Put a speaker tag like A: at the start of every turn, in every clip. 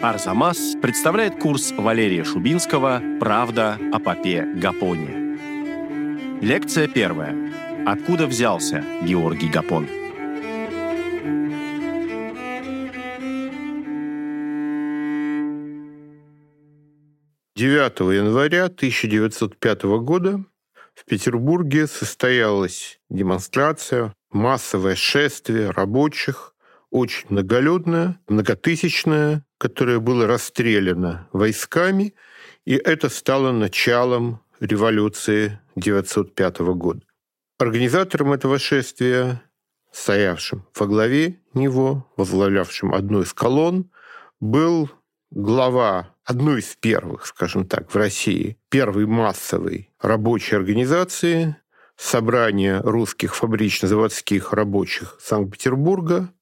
A: Арзамас представляет курс Валерия Шубинского «Правда о попе Гапоне». Лекция первая. Откуда взялся Георгий Гапон?
B: Девятого января 1905 года в Петербурге состоялась демонстрация, массовое шествие рабочих, очень многолюдное, многотысячное, которое было расстреляно войсками, и это стало началом революции 1905 года. Организатором этого шествия, стоявшим во главе него, возглавлявшим одну из колонн, был глава одной из первых, скажем так, в России, первой массовой рабочей организации собрания русских фабрично-заводских рабочих Санкт-Петербурга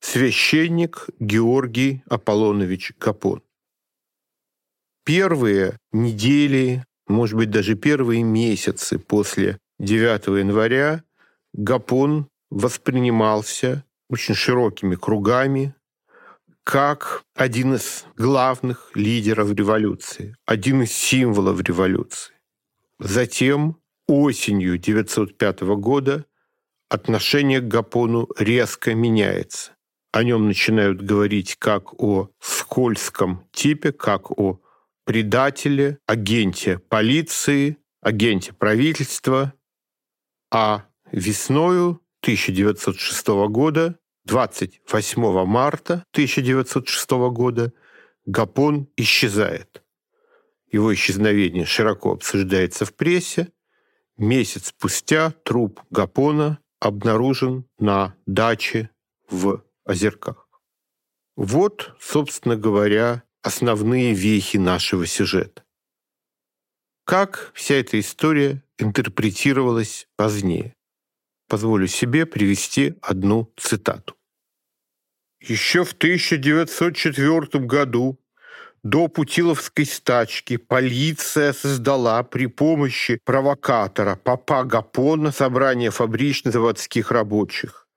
B: священник Георгий Аполлонович Капон. Первые недели, может быть, даже первые месяцы после 9 января Гапон воспринимался очень широкими кругами как один из главных лидеров революции, один из символов революции. Затем осенью 1905 года отношение к Гапону резко меняется о нем начинают говорить как о скользком типе, как о предателе, агенте полиции, агенте правительства. А весною 1906 года, 28 марта 1906 года, Гапон исчезает. Его исчезновение широко обсуждается в прессе. Месяц спустя труп Гапона обнаружен на даче в озерках. Вот, собственно говоря, основные вехи нашего сюжета. Как вся эта история интерпретировалась позднее? Позволю себе привести одну цитату. Еще в 1904 году до Путиловской стачки полиция создала при помощи провокатора Папа Гапона собрание фабрично-заводских рабочих.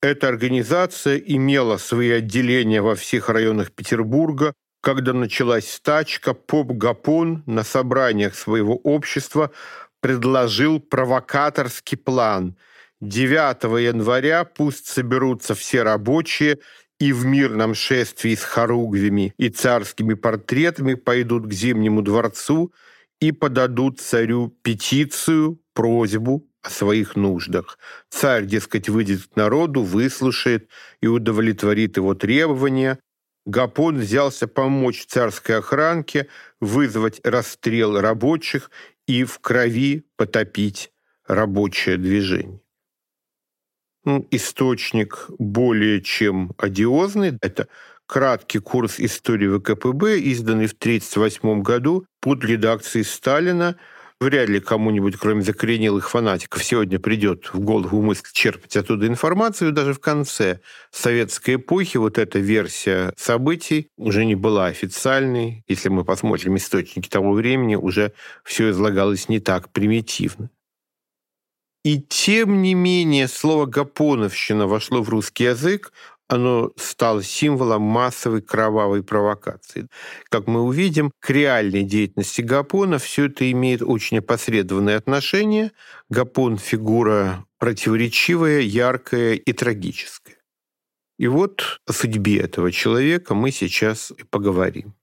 B: Эта организация имела свои отделения во всех районах Петербурга. Когда началась стачка, поп Гапон на собраниях своего общества предложил провокаторский план. 9 января пусть соберутся все рабочие и в мирном шествии с хоругвями и царскими портретами пойдут к Зимнему дворцу и подадут царю петицию, просьбу о своих нуждах. Царь, дескать, выйдет к народу, выслушает и удовлетворит его требования. Гапон взялся помочь царской охранке вызвать расстрел рабочих и в крови потопить рабочее движение. Ну, источник более чем одиозный. Это краткий курс истории ВКПБ, изданный в 1938 году под редакцией Сталина – вряд ли кому-нибудь, кроме закоренелых фанатиков, сегодня придет в голову мысль черпать оттуда информацию. Даже в конце советской эпохи вот эта версия событий уже не была официальной. Если мы посмотрим источники того времени, уже все излагалось не так примитивно. И тем не менее слово «гапоновщина» вошло в русский язык оно стало символом массовой кровавой провокации. Как мы увидим, к реальной деятельности Гапона все это имеет очень опосредованное отношение. Гапон – фигура противоречивая, яркая и трагическая. И вот о судьбе этого человека мы сейчас и поговорим.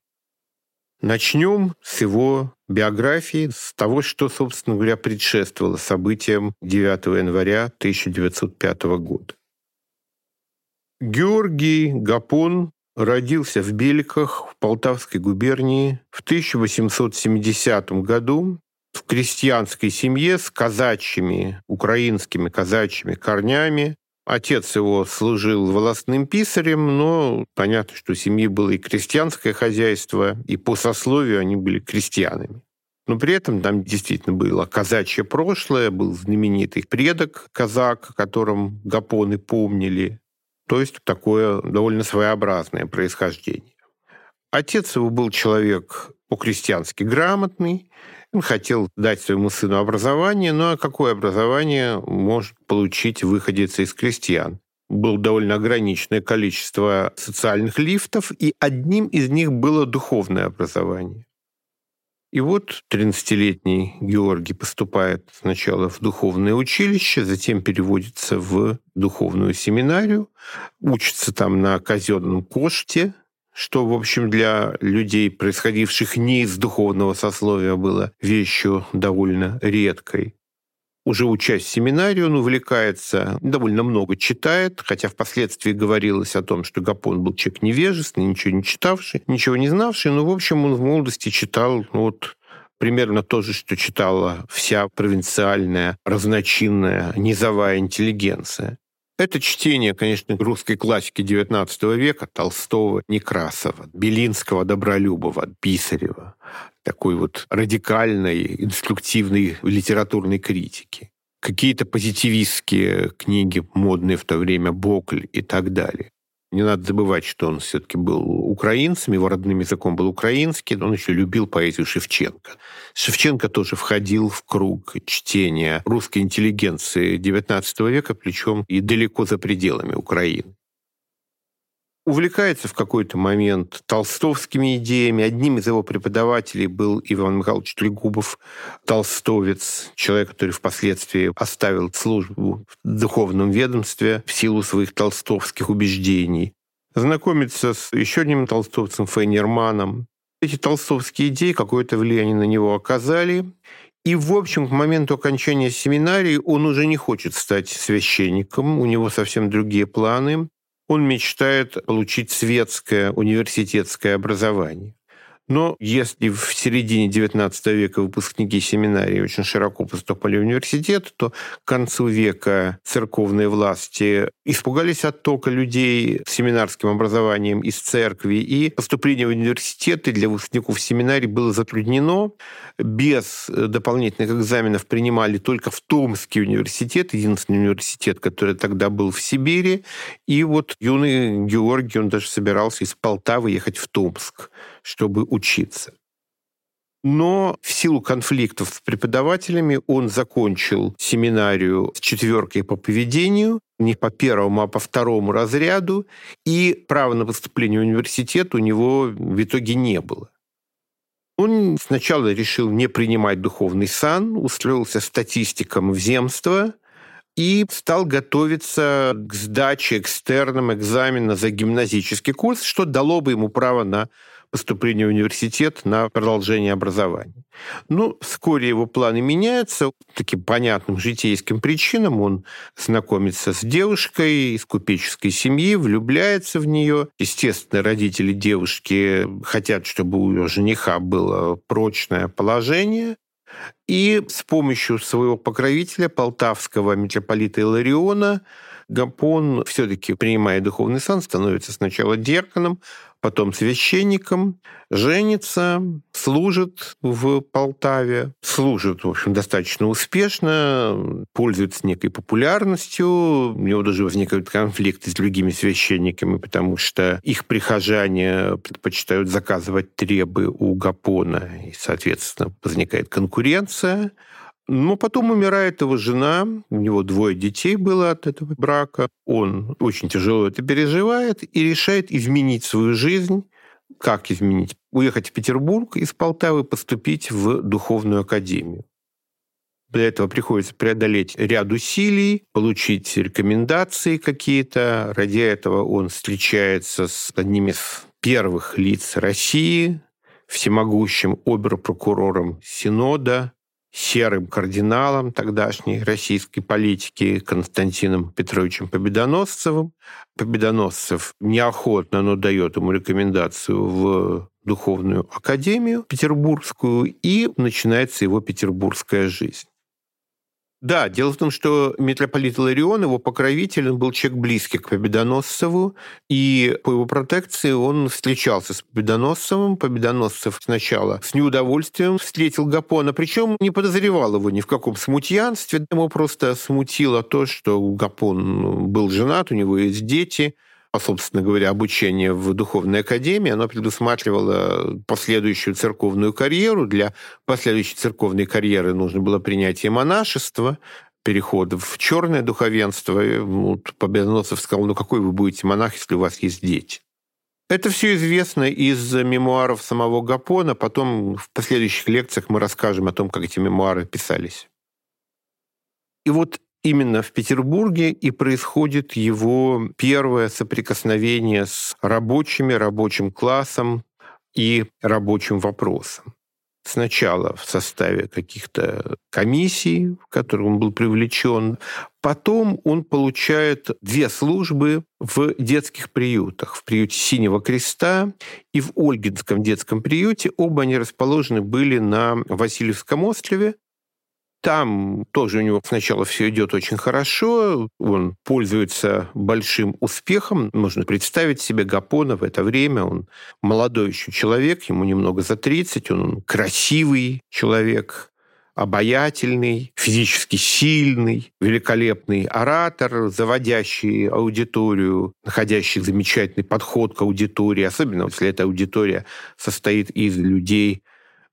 B: Начнем с его биографии, с того, что, собственно говоря, предшествовало событиям 9 января 1905 года. Георгий Гапон родился в Беликах в Полтавской губернии в 1870 году в крестьянской семье с казачьими, украинскими казачьими корнями. Отец его служил волосным писарем, но понятно, что у семьи было и крестьянское хозяйство, и по сословию они были крестьянами. Но при этом там действительно было казачье прошлое, был знаменитый предок казак, о котором гапоны помнили. То есть такое довольно своеобразное происхождение. Отец его был человек по-крестьянски грамотный, он хотел дать своему сыну образование, но какое образование может получить выходец из крестьян? было довольно ограниченное количество социальных лифтов, и одним из них было духовное образование. И вот 13-летний Георгий поступает сначала в духовное училище, затем переводится в духовную семинарию, учится там на казенном коште, что, в общем, для людей, происходивших не из духовного сословия, было вещью довольно редкой. Уже учась в семинарии, он увлекается, довольно много читает, хотя впоследствии говорилось о том, что Гапон был человек невежественный, ничего не читавший, ничего не знавший, но, в общем, он в молодости читал вот примерно то же, что читала вся провинциальная, разночинная, низовая интеллигенция. Это чтение, конечно, русской классики XIX века, Толстого, Некрасова, Белинского, Добролюбова, Писарева, такой вот радикальной, инструктивной литературной критики. Какие-то позитивистские книги, модные в то время, Бокль и так далее. Не надо забывать, что он все-таки был украинцем, его родным языком был украинский, он еще любил поэзию Шевченко. Шевченко тоже входил в круг чтения русской интеллигенции XIX века, причем и далеко за пределами Украины увлекается в какой-то момент толстовскими идеями. Одним из его преподавателей был Иван Михайлович Трегубов, толстовец, человек, который впоследствии оставил службу в духовном ведомстве в силу своих толстовских убеждений. Знакомится с еще одним толстовцем Фейнерманом. Эти толстовские идеи какое-то влияние на него оказали. И, в общем, к моменту окончания семинарии он уже не хочет стать священником, у него совсем другие планы он мечтает получить светское университетское образование. Но если в середине XIX века выпускники семинарии очень широко поступали в университет, то к концу века церковные власти испугались оттока людей с семинарским образованием из церкви, и поступление в университеты для выпускников семинарии было затруднено. Без дополнительных экзаменов принимали только в Томский университет, единственный университет, который тогда был в Сибири. И вот юный Георгий, он даже собирался из Полтавы ехать в Томск чтобы учиться. Но в силу конфликтов с преподавателями он закончил семинарию с четверкой по поведению, не по первому, а по второму разряду, и права на поступление в университет у него в итоге не было. Он сначала решил не принимать духовный сан, устроился статистиком в земство и стал готовиться к сдаче экстерном экзамена за гимназический курс, что дало бы ему право на поступления в университет на продолжение образования. Ну, вскоре его планы меняются. Таким понятным житейским причинам он знакомится с девушкой из купеческой семьи, влюбляется в нее. Естественно, родители девушки хотят, чтобы у ее жениха было прочное положение. И с помощью своего покровителя, полтавского митрополита Илариона, Гапон все-таки, принимая духовный сан, становится сначала дьяконом, потом священником, женится, служит в Полтаве, служит, в общем, достаточно успешно, пользуется некой популярностью, у него даже возникают конфликты с другими священниками, потому что их прихожане предпочитают заказывать требы у Гапона, и, соответственно, возникает конкуренция. Но потом умирает его жена, у него двое детей было от этого брака. Он очень тяжело это переживает и решает изменить свою жизнь. Как изменить? Уехать в Петербург из Полтавы, поступить в духовную академию. Для этого приходится преодолеть ряд усилий, получить рекомендации какие-то. Ради этого он встречается с одним из первых лиц России, всемогущим оберпрокурором Синода, серым кардиналом тогдашней российской политики Константином Петровичем Победоносцевым. Победоносцев неохотно, но дает ему рекомендацию в духовную академию петербургскую, и начинается его петербургская жизнь. Да, дело в том, что митрополит Иларион, его покровитель, он был человек близкий к Победоносцеву, и по его протекции он встречался с Победоносцевым. Победоносцев сначала с неудовольствием встретил Гапона, причем не подозревал его ни в каком смутьянстве. Ему просто смутило то, что Гапон был женат, у него есть дети, собственно говоря, обучение в духовной академии, оно предусматривало последующую церковную карьеру. Для последующей церковной карьеры нужно было принятие монашества. переход в черное духовенство, вот Победоносцев сказал, ну какой вы будете монах, если у вас есть дети? Это все известно из мемуаров самого Гапона. Потом в последующих лекциях мы расскажем о том, как эти мемуары писались. И вот именно в Петербурге и происходит его первое соприкосновение с рабочими, рабочим классом и рабочим вопросом. Сначала в составе каких-то комиссий, в которые он был привлечен, потом он получает две службы в детских приютах. В приюте Синего Креста и в Ольгинском детском приюте. Оба они расположены были на Васильевском острове. Там тоже у него сначала все идет очень хорошо, он пользуется большим успехом. Можно представить себе Гапона в это время. Он молодой еще человек, ему немного за 30, он красивый человек, обаятельный, физически сильный, великолепный оратор, заводящий аудиторию, находящий замечательный подход к аудитории, особенно если эта аудитория состоит из людей,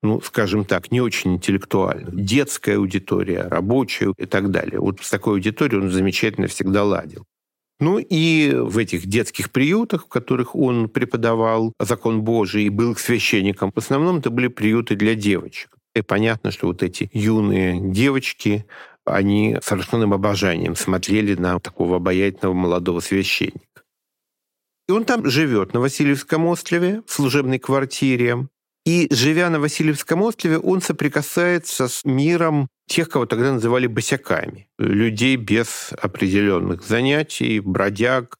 B: ну, скажем так, не очень интеллектуально. Детская аудитория, рабочая и так далее. Вот с такой аудиторией он замечательно всегда ладил. Ну и в этих детских приютах, в которых он преподавал закон Божий и был священником, в основном это были приюты для девочек. И понятно, что вот эти юные девочки, они с совершенным обожанием смотрели на такого обаятельного молодого священника. И он там живет на Васильевском острове в служебной квартире. И живя на Васильевском острове, он соприкасается с миром тех, кого тогда называли босяками. Людей без определенных занятий, бродяг,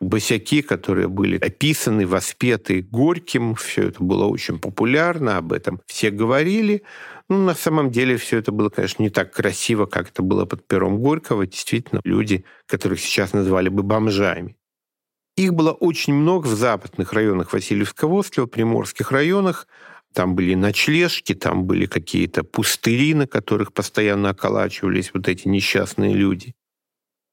B: босяки, которые были описаны, воспеты Горьким. Все это было очень популярно, об этом все говорили. Ну, на самом деле все это было, конечно, не так красиво, как это было под пером Горького. Действительно, люди, которых сейчас назвали бы бомжами. Их было очень много в западных районах Васильевского острова, приморских районах. Там были ночлежки, там были какие-то пустыри, на которых постоянно околачивались вот эти несчастные люди.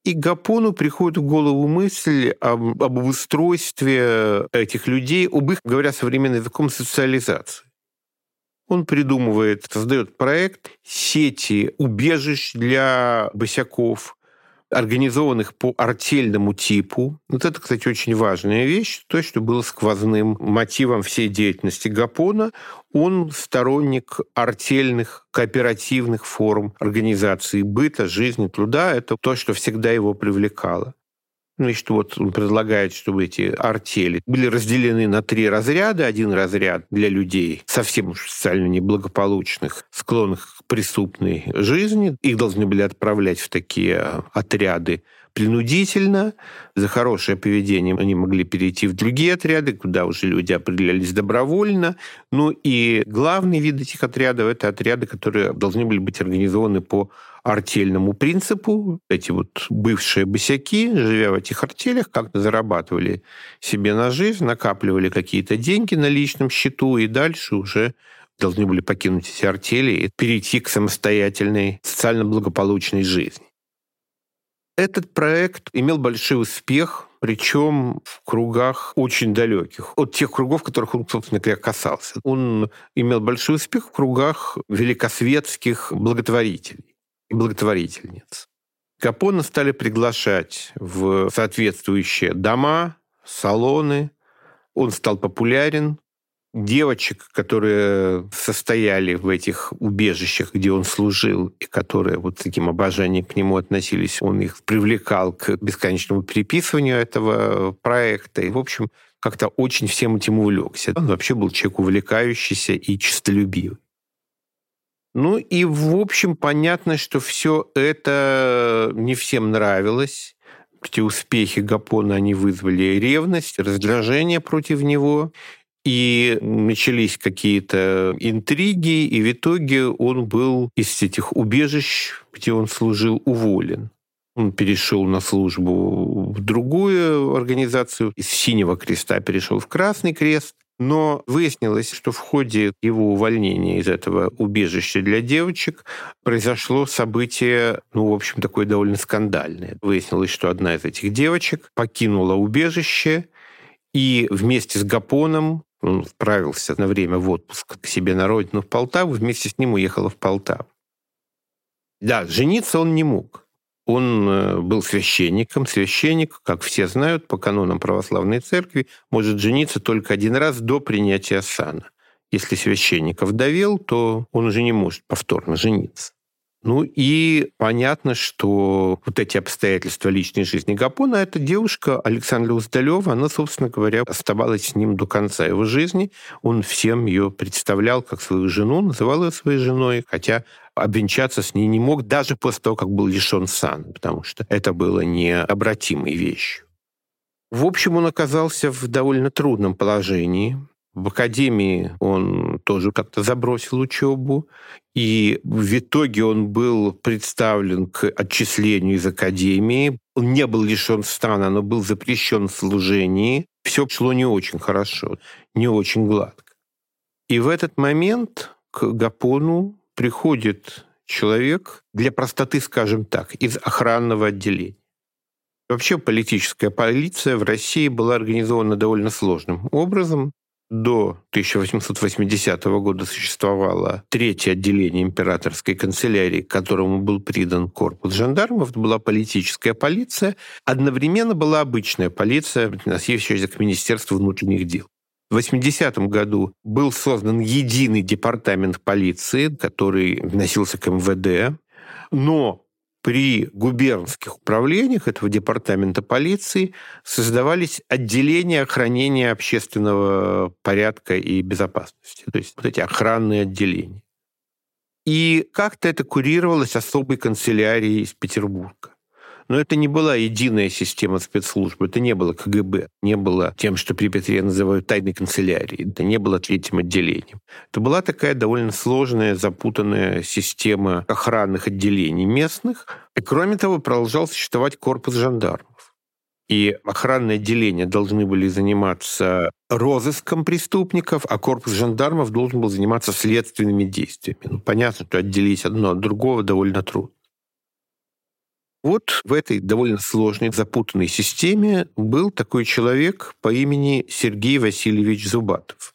B: И Гапону приходит в голову мысль об, об устройстве этих людей, об их, говоря современным языком, социализации. Он придумывает, создает проект сети убежищ для босяков, организованных по артельному типу. Вот это, кстати, очень важная вещь, то, что было сквозным мотивом всей деятельности Гапона. Он сторонник артельных, кооперативных форм организации быта, жизни, труда. Это то, что всегда его привлекало. Значит, вот он предлагает, чтобы эти артели были разделены на три разряда. Один разряд для людей совсем уж социально неблагополучных, склонных к преступной жизни. Их должны были отправлять в такие отряды принудительно. За хорошее поведение они могли перейти в другие отряды, куда уже люди определялись добровольно. Ну и главный вид этих отрядов – это отряды, которые должны были быть организованы по артельному принципу. Эти вот бывшие босяки, живя в этих артелях, как-то зарабатывали себе на жизнь, накапливали какие-то деньги на личном счету и дальше уже должны были покинуть эти артели и перейти к самостоятельной социально благополучной жизни. Этот проект имел большой успех, причем в кругах очень далеких, от тех кругов, которых он, собственно говоря, касался. Он имел большой успех в кругах великосветских благотворителей и благотворительниц. Капона стали приглашать в соответствующие дома, салоны. Он стал популярен, девочек, которые состояли в этих убежищах, где он служил, и которые вот с таким обожанием к нему относились, он их привлекал к бесконечному переписыванию этого проекта. И, в общем, как-то очень всем этим увлекся. Он вообще был человек увлекающийся и честолюбивый. Ну и, в общем, понятно, что все это не всем нравилось. Эти успехи Гапона, они вызвали ревность, раздражение против него. И начались какие-то интриги, и в итоге он был из этих убежищ, где он служил, уволен. Он перешел на службу в другую организацию, из Синего Креста перешел в Красный Крест. Но выяснилось, что в ходе его увольнения из этого убежища для девочек произошло событие, ну, в общем, такое довольно скандальное. Выяснилось, что одна из этих девочек покинула убежище и вместе с Гапоном он отправился на время в отпуск к себе на родину в Полтаву, вместе с ним уехала в Полтаву. Да, жениться он не мог. Он э, был священником. Священник, как все знают, по канонам православной церкви, может жениться только один раз до принятия сана. Если священник овдовел, то он уже не может повторно жениться. Ну и понятно, что вот эти обстоятельства личной жизни Гапона, эта девушка Александра Уздалева, она, собственно говоря, оставалась с ним до конца его жизни. Он всем ее представлял как свою жену, называл ее своей женой, хотя обвенчаться с ней не мог даже после того, как был лишен сана, потому что это было необратимой вещью. В общем, он оказался в довольно трудном положении. В академии он тоже как-то забросил учебу, и в итоге он был представлен к отчислению из академии. Он не был лишен стана, но был запрещен в служении. Все шло не очень хорошо, не очень гладко. И в этот момент к Гапону приходит человек, для простоты скажем так, из охранного отделения. Вообще политическая полиция в России была организована довольно сложным образом до 1880 года существовало третье отделение императорской канцелярии, которому был придан корпус жандармов. Это была политическая полиция. Одновременно была обычная полиция, относящаяся к Министерству внутренних дел. В 80-м году был создан единый департамент полиции, который вносился к МВД, но при губернских управлениях этого департамента полиции создавались отделения охранения общественного порядка и безопасности, то есть вот эти охранные отделения. И как-то это курировалось особой канцелярией из Петербурга. Но это не была единая система спецслужб, это не было КГБ, не было тем, что при Петре называют тайной канцелярией, это не было третьим отделением. Это была такая довольно сложная, запутанная система охранных отделений местных. И кроме того, продолжал существовать корпус жандармов. И охранные отделения должны были заниматься розыском преступников, а корпус жандармов должен был заниматься следственными действиями. Ну, понятно, что отделить одно от другого довольно трудно. Вот в этой довольно сложной, запутанной системе был такой человек по имени Сергей Васильевич Зубатов.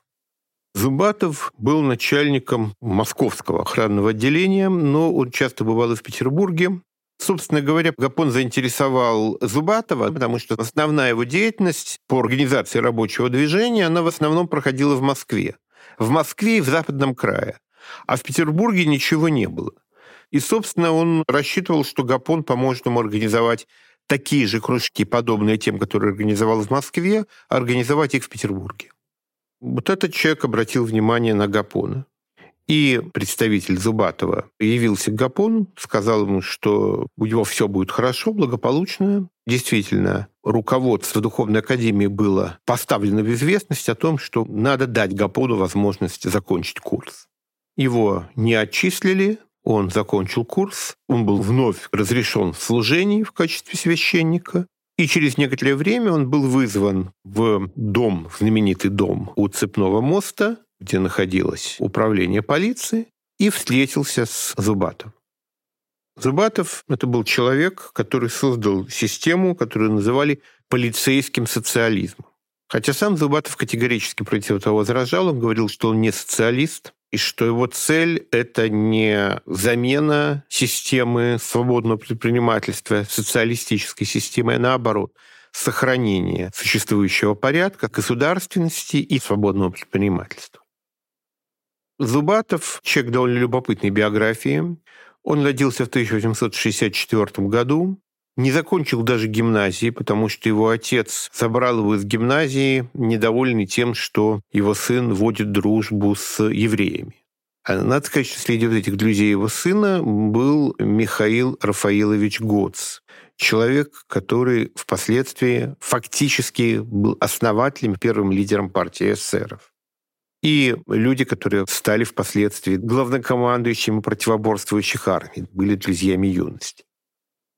B: Зубатов был начальником московского охранного отделения, но он часто бывал и в Петербурге. Собственно говоря, Гапон заинтересовал Зубатова, потому что основная его деятельность по организации рабочего движения, она в основном проходила в Москве. В Москве и в Западном крае. А в Петербурге ничего не было. И, собственно, он рассчитывал, что Гапон поможет ему организовать такие же кружки, подобные тем, которые организовал в Москве, организовать их в Петербурге. Вот этот человек обратил внимание на Гапона. И представитель Зубатова явился к Гапону, сказал ему, что у него все будет хорошо, благополучно. Действительно, руководство Духовной Академии было поставлено в известность о том, что надо дать Гапону возможность закончить курс. Его не отчислили, он закончил курс, он был вновь разрешен в служении в качестве священника, и через некоторое время он был вызван в дом, в знаменитый дом у Цепного моста, где находилось управление полиции, и встретился с Зубатом. Зубатов – это был человек, который создал систему, которую называли полицейским социализмом. Хотя сам Зубатов категорически против этого возражал, он говорил, что он не социалист, и что его цель – это не замена системы свободного предпринимательства социалистической системой, а наоборот, сохранение существующего порядка, государственности и свободного предпринимательства. Зубатов – человек довольно любопытной биографии. Он родился в 1864 году, не закончил даже гимназии, потому что его отец забрал его из гимназии, недовольный тем, что его сын водит дружбу с евреями. А надо сказать, что среди этих друзей его сына был Михаил Рафаилович Гоц, человек, который впоследствии фактически был основателем, первым лидером партии эсеров. И люди, которые стали впоследствии главнокомандующими противоборствующих армий, были друзьями юности.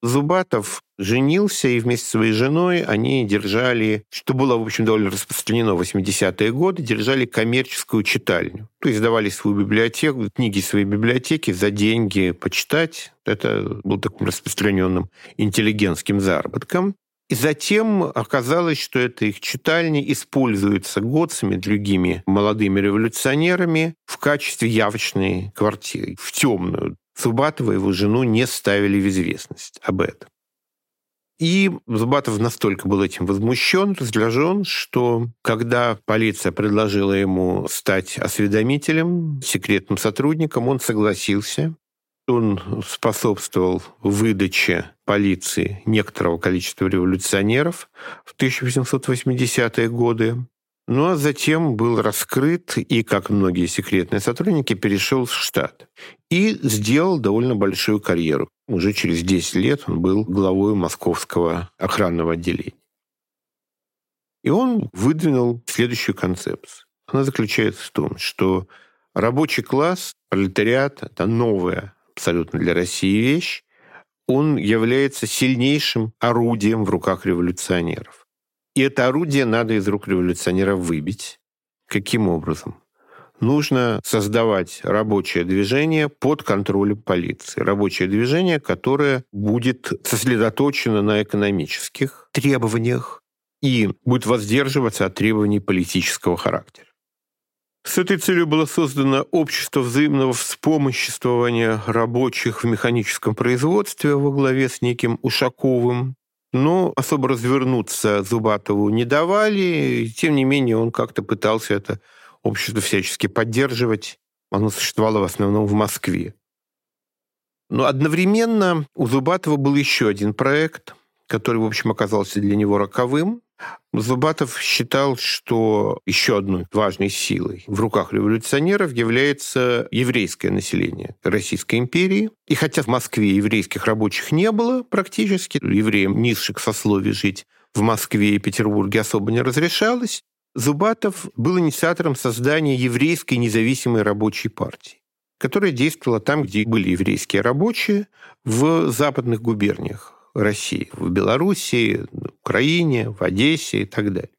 B: Зубатов женился, и вместе с своей женой они держали, что было, в общем, довольно распространено в 80-е годы, держали коммерческую читальню. То есть давали свою библиотеку, книги своей библиотеки за деньги почитать. Это был таким распространенным интеллигентским заработком. И затем оказалось, что эта их читальня используется Готцами, другими молодыми революционерами в качестве явочной квартиры, в темную, Зубатова и его жену не ставили в известность об этом. И Зубатов настолько был этим возмущен, раздражен, что когда полиция предложила ему стать осведомителем, секретным сотрудником, он согласился. Он способствовал выдаче полиции некоторого количества революционеров в 1880-е годы. Ну а затем был раскрыт и, как многие секретные сотрудники, перешел в штат и сделал довольно большую карьеру. Уже через 10 лет он был главой московского охранного отделения. И он выдвинул следующую концепцию. Она заключается в том, что рабочий класс, пролетариат – это новая абсолютно для России вещь, он является сильнейшим орудием в руках революционеров. И это орудие надо из рук революционеров выбить. Каким образом? Нужно создавать рабочее движение под контролем полиции. Рабочее движение, которое будет сосредоточено на экономических требованиях и будет воздерживаться от требований политического характера. С этой целью было создано общество взаимного вспомоществования рабочих в механическом производстве во главе с неким Ушаковым, но особо развернуться Зубатову не давали. Тем не менее, он как-то пытался это общество всячески поддерживать. Оно существовало в основном в Москве. Но одновременно у Зубатова был еще один проект, который, в общем, оказался для него роковым. Зубатов считал, что еще одной важной силой в руках революционеров является еврейское население Российской империи. И хотя в Москве еврейских рабочих не было практически, евреям низших сословий жить в Москве и Петербурге особо не разрешалось, Зубатов был инициатором создания еврейской независимой рабочей партии которая действовала там, где были еврейские рабочие, в западных губерниях России, в Белоруссии, Украине, в Одессе и так далее.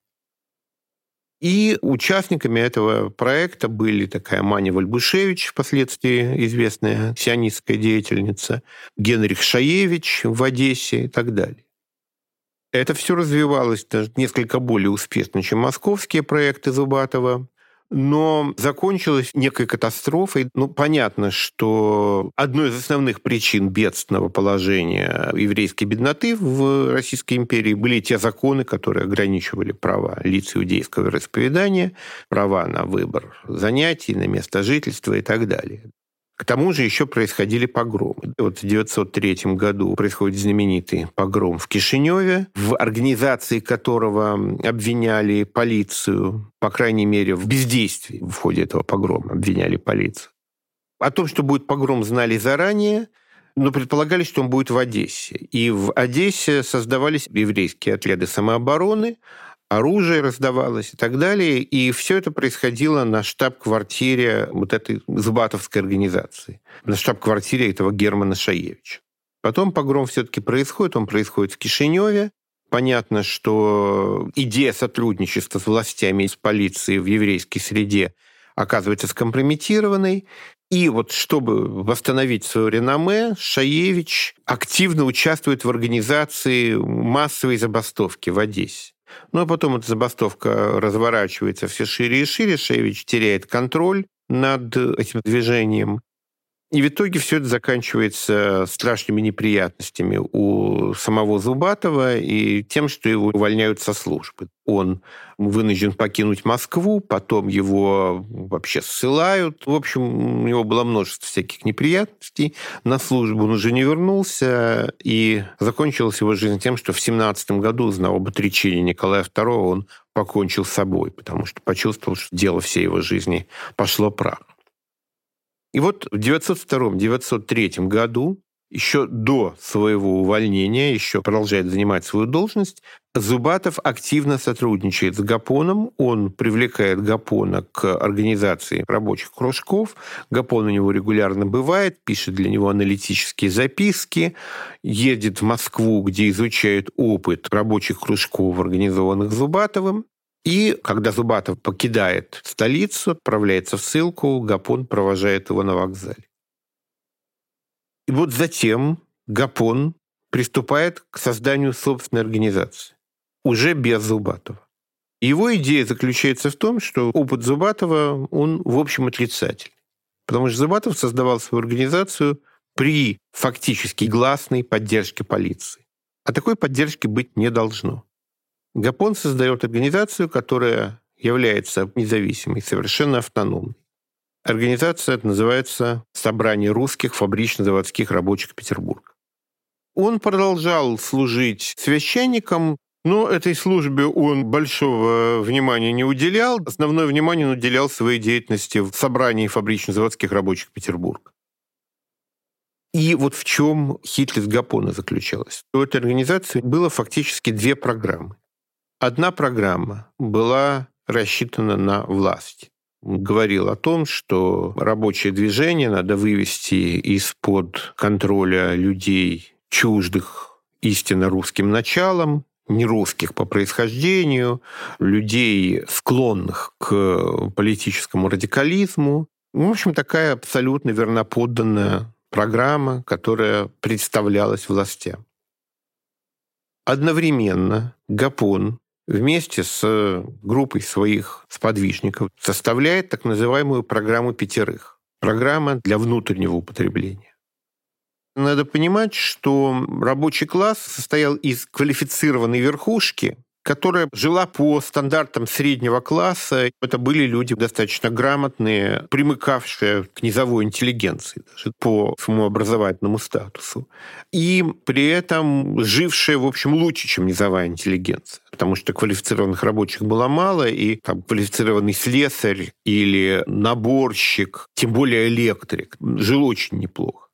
B: И участниками этого проекта были такая Маня Вальбушевич, впоследствии известная сионистская деятельница, Генрих Шаевич в Одессе и так далее. Это все развивалось несколько более успешно, чем московские проекты Зубатова но закончилась некой катастрофой. Ну, понятно, что одной из основных причин бедственного положения еврейской бедноты в Российской империи были те законы, которые ограничивали права лиц иудейского вероисповедания, права на выбор занятий, на место жительства и так далее. К тому же еще происходили погромы. Вот в 1903 году происходит знаменитый погром в Кишиневе, в организации которого обвиняли полицию, по крайней мере, в бездействии в ходе этого погрома обвиняли полицию. О том, что будет погром, знали заранее, но предполагали, что он будет в Одессе. И в Одессе создавались еврейские отряды самообороны, оружие раздавалось и так далее. И все это происходило на штаб-квартире вот этой Зубатовской организации, на штаб-квартире этого Германа Шаевича. Потом погром все-таки происходит, он происходит в Кишиневе. Понятно, что идея сотрудничества с властями и с полицией в еврейской среде оказывается скомпрометированной. И вот чтобы восстановить свое реноме, Шаевич активно участвует в организации массовой забастовки в Одессе. Ну а потом эта забастовка разворачивается все шире и шире, Шевич теряет контроль над этим движением. И в итоге все это заканчивается страшными неприятностями у самого Зубатова и тем, что его увольняют со службы. Он вынужден покинуть Москву, потом его вообще ссылают. В общем, у него было множество всяких неприятностей. На службу он уже не вернулся, и закончилась его жизнь тем, что в 17 году, узнав об отречении Николая II, он покончил с собой, потому что почувствовал, что дело всей его жизни пошло прах. И вот в 1902-1903 году, еще до своего увольнения, еще продолжает занимать свою должность, Зубатов активно сотрудничает с Гапоном. Он привлекает Гапона к организации рабочих кружков. Гапон у него регулярно бывает, пишет для него аналитические записки, едет в Москву, где изучает опыт рабочих кружков, организованных Зубатовым. И когда Зубатов покидает столицу, отправляется в ссылку, Гапон провожает его на вокзале. И вот затем Гапон приступает к созданию собственной организации, уже без Зубатова. Его идея заключается в том, что опыт Зубатова, он, в общем, отрицательный. Потому что Зубатов создавал свою организацию при фактически гласной поддержке полиции. А такой поддержки быть не должно. Гапон создает организацию, которая является независимой, совершенно автономной. Организация это называется «Собрание русских фабрично-заводских рабочих Петербурга». Он продолжал служить священником, но этой службе он большого внимания не уделял. Основное внимание он уделял своей деятельности в собрании фабрично-заводских рабочих Петербурга. И вот в чем хитрость Гапона заключалась. У этой организации было фактически две программы. Одна программа была рассчитана на власть говорил о том, что рабочее движение надо вывести из-под контроля людей, чуждых истинно русским началом, не русских по происхождению, людей, склонных к политическому радикализму. В общем, такая абсолютно верноподданная программа, которая представлялась властям. Одновременно Гапон вместе с группой своих сподвижников составляет так называемую программу пятерых. Программа для внутреннего употребления. Надо понимать, что рабочий класс состоял из квалифицированной верхушки, которая жила по стандартам среднего класса. Это были люди достаточно грамотные, примыкавшие к низовой интеллигенции, даже по своему образовательному статусу. И при этом жившие, в общем, лучше, чем низовая интеллигенция. Потому что квалифицированных рабочих было мало, и там квалифицированный слесарь или наборщик, тем более электрик, жил очень неплохо.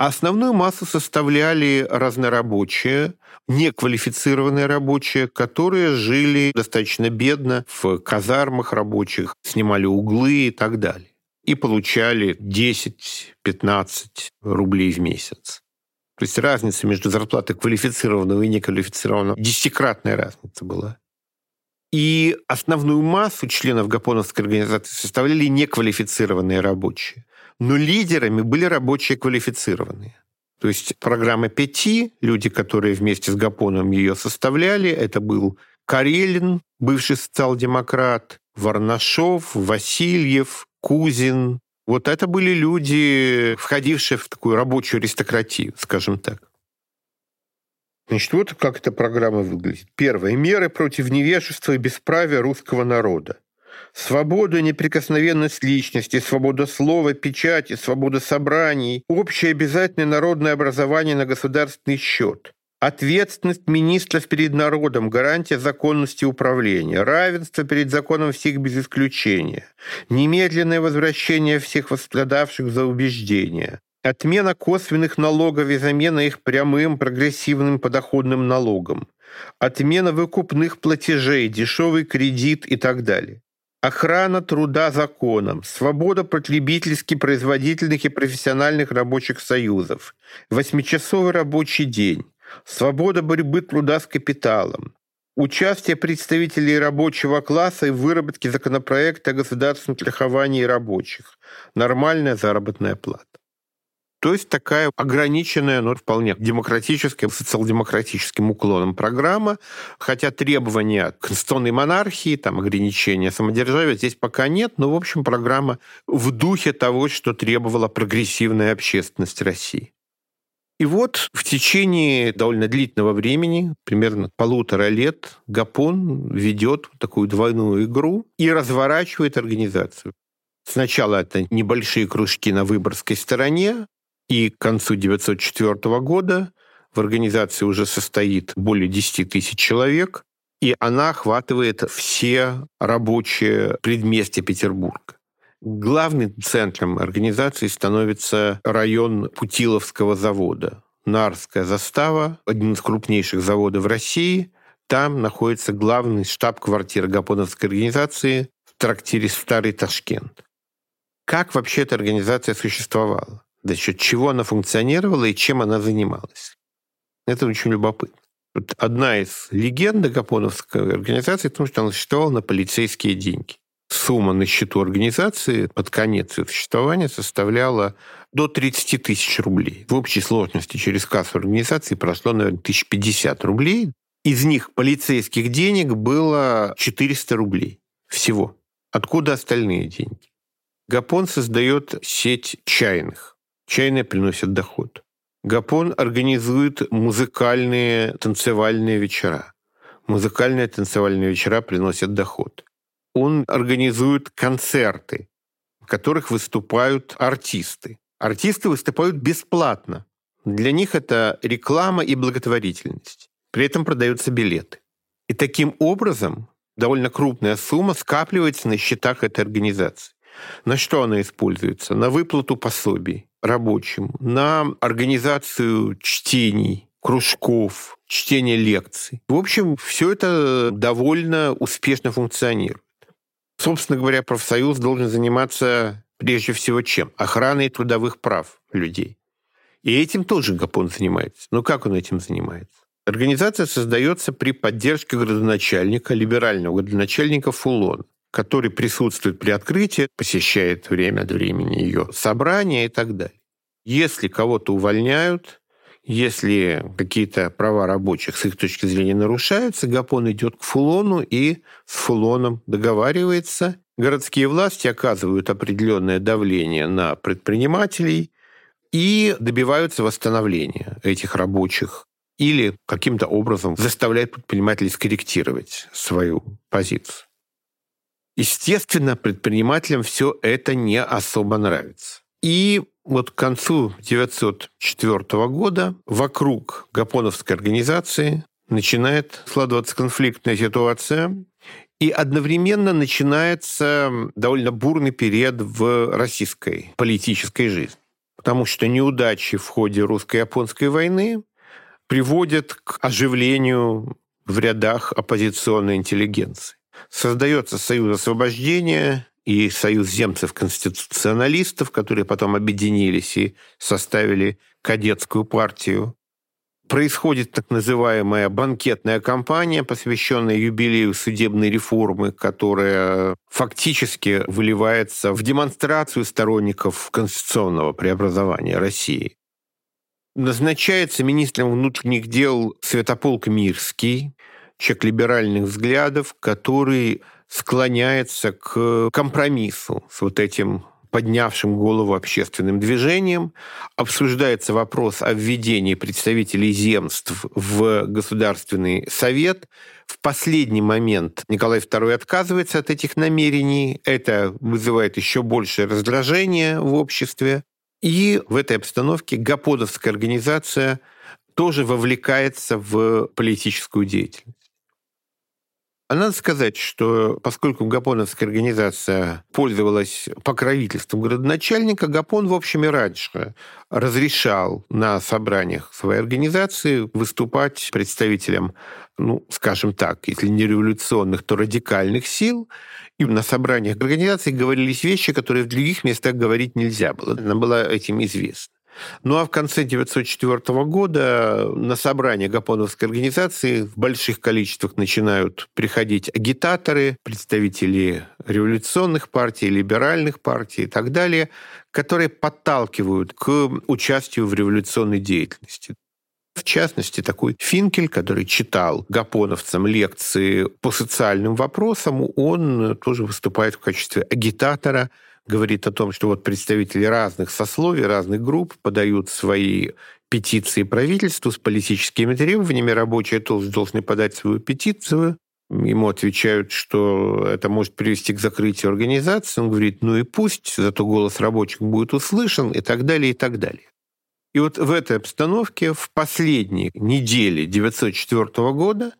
B: Основную массу составляли разнорабочие, неквалифицированные рабочие, которые жили достаточно бедно в казармах рабочих, снимали углы и так далее. И получали 10-15 рублей в месяц. То есть разница между зарплатой квалифицированного и неквалифицированного, десятикратная разница была. И основную массу членов Гапоновской организации составляли неквалифицированные рабочие но лидерами были рабочие квалифицированные. То есть программа пяти, люди, которые вместе с Гапоном ее составляли, это был Карелин, бывший социал-демократ, Варнашов, Васильев, Кузин. Вот это были люди, входившие в такую рабочую аристократию, скажем так. Значит, вот как эта программа выглядит. Первое. Меры против невежества и бесправия русского народа. Свобода и неприкосновенность личности, свобода слова, печати, свобода собраний, общее обязательное народное образование на государственный счет, Ответственность министров перед народом, гарантия законности управления, равенство перед законом всех без исключения, немедленное возвращение всех пострадавших за убеждения, отмена косвенных налогов и замена их прямым прогрессивным подоходным налогом, отмена выкупных платежей, дешевый кредит и так далее охрана труда законом, свобода потребительски производительных и профессиональных рабочих союзов, восьмичасовый рабочий день, свобода борьбы труда с капиталом, участие представителей рабочего класса в выработке законопроекта о государственном страховании рабочих, нормальная заработная плата. То есть такая ограниченная, но вполне демократическая, социал-демократическим уклоном программа, хотя требования конституционной монархии, там ограничения самодержавия здесь пока нет, но, в общем, программа в духе того, что требовала прогрессивная общественность России. И вот в течение довольно длительного времени, примерно полутора лет, Гапон ведет такую двойную игру и разворачивает организацию. Сначала это небольшие кружки на Выборгской стороне, и к концу 1904 года в организации уже состоит более 10 тысяч человек, и она охватывает все рабочие предместья Петербурга. Главным центром организации становится район Путиловского завода. Нарская застава, один из крупнейших заводов России. Там находится главный штаб-квартира Гапоновской организации в трактире «Старый Ташкент». Как вообще эта организация существовала? За счет чего она функционировала и чем она занималась. Это очень любопытно. Вот одна из легенд Гапоновской организации в том, что она существовала на полицейские деньги. Сумма на счету организации под конец ее существования составляла до 30 тысяч рублей. В общей сложности через кассу организации прошло, наверное, 1050 рублей. Из них полицейских денег было 400 рублей всего. Откуда остальные деньги? Гапон создает сеть чайных чайная приносит доход. Гапон организует музыкальные танцевальные вечера. Музыкальные танцевальные вечера приносят доход. Он организует концерты, в которых выступают артисты. Артисты выступают бесплатно. Для них это реклама и благотворительность. При этом продаются билеты. И таким образом довольно крупная сумма скапливается на счетах этой организации. На что она используется? На выплату пособий рабочим, на организацию чтений, кружков, чтение лекций. В общем, все это довольно успешно функционирует. Собственно говоря, профсоюз должен заниматься прежде всего чем? Охраной трудовых прав людей. И этим тоже Гапон занимается. Но как он этим занимается? Организация создается при поддержке градоначальника, либерального градоначальника Фулон, который присутствует при открытии, посещает время от времени ее собрания и так далее. Если кого-то увольняют, если какие-то права рабочих с их точки зрения нарушаются, Гапон идет к Фулону и с Фулоном договаривается. Городские власти оказывают определенное давление на предпринимателей и добиваются восстановления этих рабочих или каким-то образом заставляют предпринимателей скорректировать свою позицию. Естественно, предпринимателям все это не особо нравится. И вот к концу 1904 года вокруг Гапоновской организации начинает складываться конфликтная ситуация, и одновременно начинается довольно бурный период в российской политической жизни. Потому что неудачи в ходе русско-японской войны приводят к оживлению в рядах оппозиционной интеллигенции. Создается Союз освобождения, и союз земцев-конституционалистов, которые потом объединились и составили кадетскую партию. Происходит так называемая банкетная кампания, посвященная юбилею судебной реформы, которая фактически выливается в демонстрацию сторонников конституционного преобразования России. Назначается министром внутренних дел Святополк Мирский, человек либеральных взглядов, который склоняется к компромиссу с вот этим поднявшим голову общественным движением. Обсуждается вопрос о введении представителей земств в Государственный совет. В последний момент Николай II отказывается от этих намерений. Это вызывает еще большее раздражение в обществе. И в этой обстановке Гаподовская организация тоже вовлекается в политическую деятельность. А надо сказать, что поскольку Гапоновская организация пользовалась покровительством городоначальника, Гапон, в общем, и раньше разрешал на собраниях своей организации выступать представителям, ну, скажем так, если не революционных, то радикальных сил. И на собраниях организации говорились вещи, которые в других местах говорить нельзя было. Она была этим известна. Ну а в конце 1904 года на собрание Гапоновской организации в больших количествах начинают приходить агитаторы, представители революционных партий, либеральных партий и так далее, которые подталкивают к участию в революционной деятельности. В частности, такой Финкель, который читал гапоновцам лекции по социальным вопросам, он тоже выступает в качестве агитатора говорит о том, что вот представители разных сословий, разных групп подают свои петиции правительству с политическими требованиями. Рабочие тоже должны подать свою петицию. Ему отвечают, что это может привести к закрытию организации. Он говорит, ну и пусть, зато голос рабочих будет услышан и так далее, и так далее. И вот в этой обстановке в последние недели 1904 года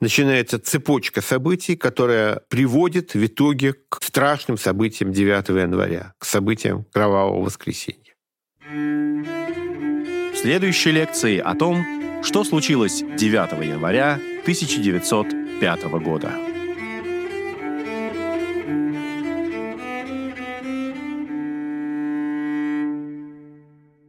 B: начинается цепочка событий, которая приводит в итоге к страшным событиям 9 января, к событиям Кровавого воскресенья.
A: В следующей лекции о том, что случилось 9 января 1905 года.